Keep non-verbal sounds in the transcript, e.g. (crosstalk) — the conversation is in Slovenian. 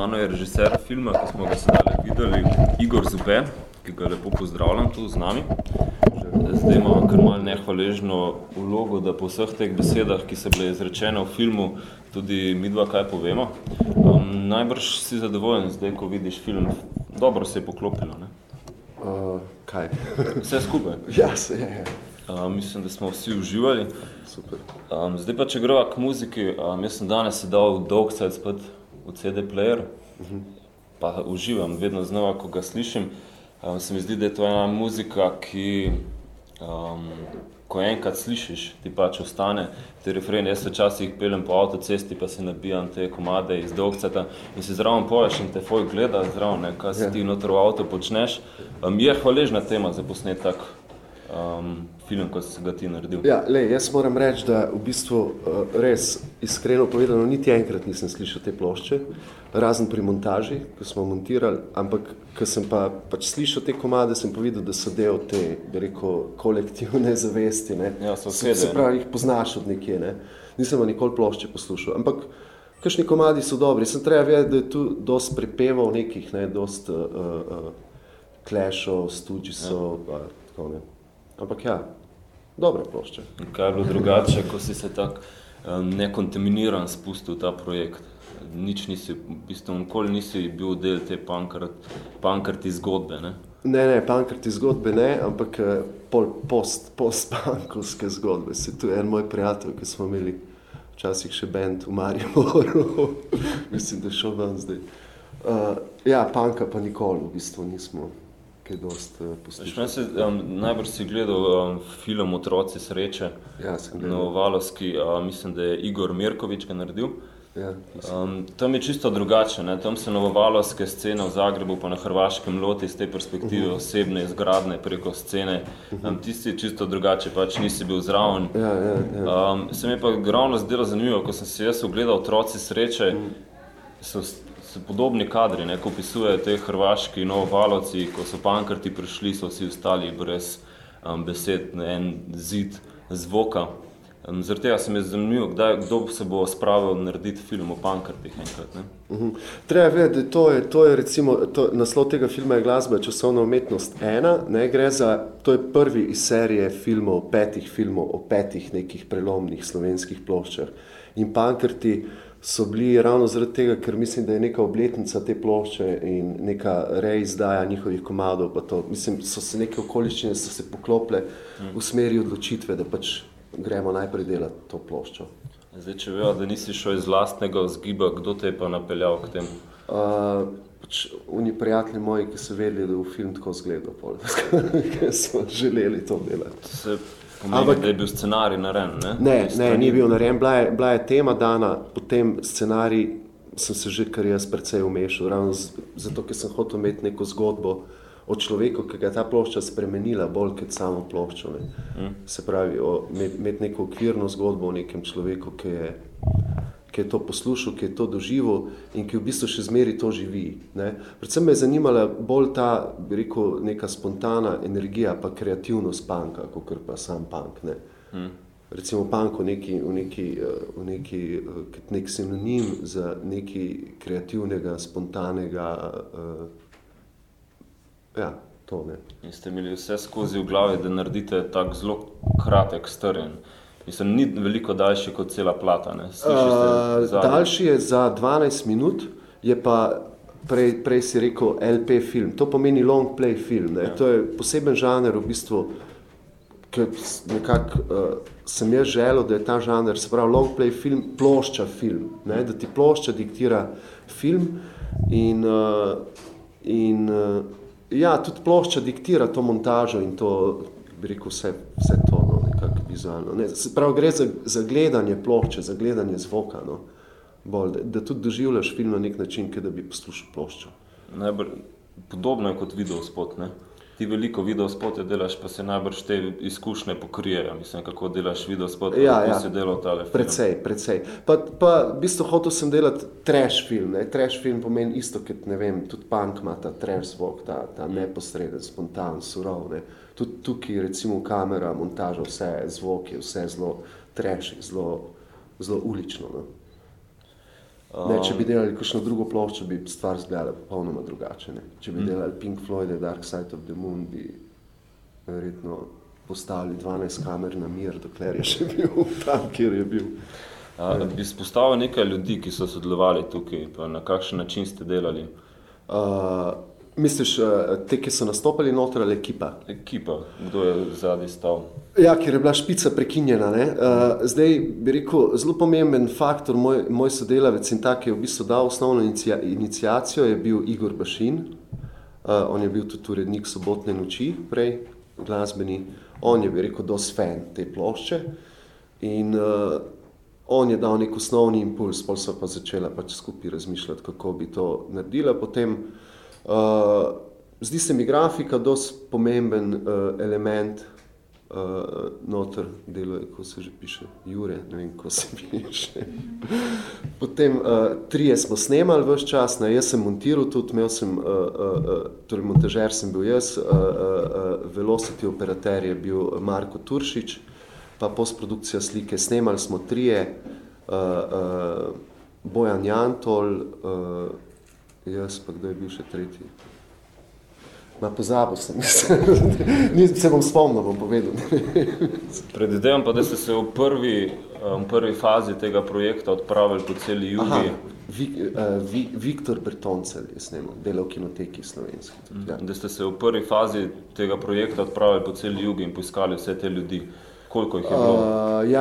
mano je režiser filma, ki smo ga sedaj videli, Igor Zube, ki ga lepo pozdravljam tu z nami. Zdaj imamo kar malo nehvaležno vlogo, da po vseh teh besedah, ki se bile izrečene v filmu, tudi mi dva kaj povemo. Um, najbrž si zadovoljen zdaj, ko vidiš film. Dobro se je poklopilo, ne? Uh, kaj? (laughs) Vse skupaj? ja, se je. Uh, mislim, da smo vsi uživali. Super. Um, zdaj pa, če greva k muziki, um, jaz sem danes sedal dolg cajt spet v CD player, uh -huh. pa uživam vedno znova, ko ga slišim. Um, se mi zdi, da je to ena muzika, ki, um, ko enkrat slišiš, ti pač ostane te refreni. Jaz se včasih peljem po avtocesti, pa se nabijam te komade iz dolgceta in se zraven poješ in te tvoj gleda zraven, kaj si Ja. ti noter v avto počneš. Um, je hvaležna tema za posnet tak um, film, kot si ga ti naredil. Ja, lej, jaz moram reči, da v bistvu uh, res, iskreno povedano, niti enkrat nisem slišal te plošče, razen pri montaži, ko smo montirali, ampak ko sem pa pač slišal te komade, sem pa videl, da so del te, bi rekel, kolektivne (laughs) zavesti. Ne. Ja, so se, se sede, pravi, jih poznaš od nekje. Ne. Nisem pa nikoli plošče poslušal, ampak kakšni komadi so dobri. Sem treba vedeti, da je tu dosti prepevov nekih, ne, dosti uh, uh, klešov, stuđisov, ja. pa tako ne. Ampak ja, dobra plošča. Kaj je bilo drugače, ko si se tako um, nekontaminiran spustil ta projekt? Nič nisi, v bistvu nikoli nisi bil del te pankart, pankarti zgodbe, ne? Ne, ne, pankrti zgodbe ne, ampak eh, pol post, post-pankovske zgodbe. Se tu je en moj prijatelj, ki smo imeli včasih še bend v Mariboru, (laughs) mislim, da je šel ven zdaj. Uh, ja, panka pa nikoli v bistvu nismo kaj dost uh, Veš, poslušali. meni se, um, najbrž si gledal um, film Otroci sreče, Ja, sem gledal. Novovalovski, uh, mislim, da je Igor Mirkovič ga naredil. Ja. Um, tam je čisto drugače, ne? tam se novovalovske scene v Zagrebu pa na Hrvaškem loti iz te perspektive uh -huh. osebne izgradne preko scene. Um, tisti je čisto drugače, pač nisi bil zraven. ja, ja, ja. Um, se mi je pa ravno zdelo zanimivo, ko sem se jaz ogledal otroci sreče, so, so podobni kadri, ne, ko opisujejo te hrvaški novovalovci, ko so pankrti prišli, so vsi ostali brez um, besed, na en zid zvoka. Um, zaradi tega se mi je zanimivo, kdaj, kdo se bo spravil narediti film o pankrtih enkrat. Ne? Mhm. Treba vedeti, to je, to je recimo, to, naslov tega filma je glasba časovna umetnost ena, ne gre za, to je prvi iz serije filmov, petih filmov o petih nekih prelomnih slovenskih ploščah. In pankrti so bili ravno zaradi tega, ker mislim, da je neka obletnica te plošče in neka reizdaja njihovih komadov, to, mislim, so se neke okoliščine so se poklopile v smeri odločitve, da pač gremo najprej delati to ploščo. Zdaj, če vejo, da nisi šel iz lastnega vzgiba, kdo te je pa napeljal k temu? Uh, pač oni prijatelji moji, ki so vedeli, da bo film tako izgledal, pol, (laughs) ki so želeli to delati. Se pomeni, Ampak- da je bil scenarij narejen, ne? Ne, ne, ni bil narejen, bila je, bila je tema dana, potem scenarij sem se že kar jaz precej umešal, ravno z, zato, ker sem hotel imeti neko zgodbo o človeku, ki ga je ta plošča spremenila bolj kot samo ploščo. Ne. Mm. Se pravi, o- imeti neko okvirno zgodbo o nekem človeku, ki je, ki je to poslušal, ki je to doživel in ki v bistvu še zmeri to živi. Ne. Predvsem me je zanimala bolj ta, bi rekel, neka spontana energija, pa kreativnost panka, kot pa sam pank. Ne. Mm. Recimo pank v neki, v neki, eh, v neki eh, nek sinonim za nekaj kreativnega, spontanega, uh, ja, to ne. In ste imeli vse skozi v glavi, da naredite tak zelo kratek, strjen. Mislim, ni veliko daljši kot cela plata. Ne? Uh, daljši je za 12 minut, je pa prej, prej si rekel LP film. To pomeni long play film. Ne? Ja. To je poseben žanr, v bistvu, ki nekako uh, sem jaz želel, da je ta žanr, se pravi long play film, plošča film. Ne? Da ti plošča diktira film in, uh, in uh, ja, tudi plošča diktira to montažo in to, bi rekel, vse, vse to. No? vizualno. Ne, se pravi, gre za, za gledanje plošče, za gledanje zvoka. No, bolj, da, da tudi doživljaš film na nek način, kot da bi poslušal ploščo. Najbolj, podobno je kot video spot. Ne? Ti veliko video spote delaš, pa se najbrž te izkušnje pokrijejo. Mislim, kako delaš video spot, Ja, kako ja. si delal tale film. Precej, precej. Pa, pa v bistvu hotel sem delati trash film. Ne. Trash film pomeni isto, kot ne vem, tudi punk ima ta trash zvok, ta, ta neposreden, spontan, surov. Ne. Tudi tukaj, recimo, kamera, montaža, vse zvok je vse zelo trash, zelo, zelo ulično. No. Ne, če bi delali kakšno drugo ploščo, bi stvar izgledala popolnoma drugače. Ne. Če bi delali Pink Floyd, Dark Side of the Moon, bi verjetno postavili 12 kamer na mir, dokler je še bil tam, kjer je bil. A, bi spostavil nekaj ljudi, ki so sodelovali tukaj, pa na kakšen način ste delali? Uh, misliš, uh, te, ki so nastopili noter ali ekipa? Ekipa, kdo je zadnji stal? Ja, ker je bila špica prekinjena. Ne? Uh, zdaj bi rekel, zelo pomemben faktor, moj, moj sodelavec in tak je v bistvu dal osnovno inicia, inicijacijo, je bil Igor Bašin. Uh, on je bil tudi urednik sobotne noči, prej glasbeni. On je, bi rekel, dosti fan te plošče. In uh, on je dal nek osnovni impuls, pol so pa začela pač skupaj razmišljati, kako bi to naredila. Potem, uh, zdi se mi grafika dosti pomemben uh, element uh, noter, delo je, ko se že piše, Jure, ne vem, ko se (laughs) piše. Potem uh, trije smo snemali vse čas, ne, jaz sem montiral tudi, imel sem, uh, uh, uh, torej montažer sem bil jaz, uh, uh, uh, velocity operater je bil Marko Turšič, pa postprodukcija slike, snemali smo trije, uh, uh, Bojan Jantol, uh, jaz pa kdo je bil še tretji. Ma pozabil sem, (laughs) se bom spomnil, bom povedal. (laughs) Predvidevam pa, da ste se v prvi, v prvi fazi tega projekta odpravili po celi jugi. Aha, Vi, uh, Vi, Viktor Bertoncel je snemal, delal v kinoteki slovenski. Tudi, ja. Da ste se v prvi fazi tega projekta odpravili po celi jugi in poiskali vse te ljudi. Koliko jih je bilo? Uh, ja,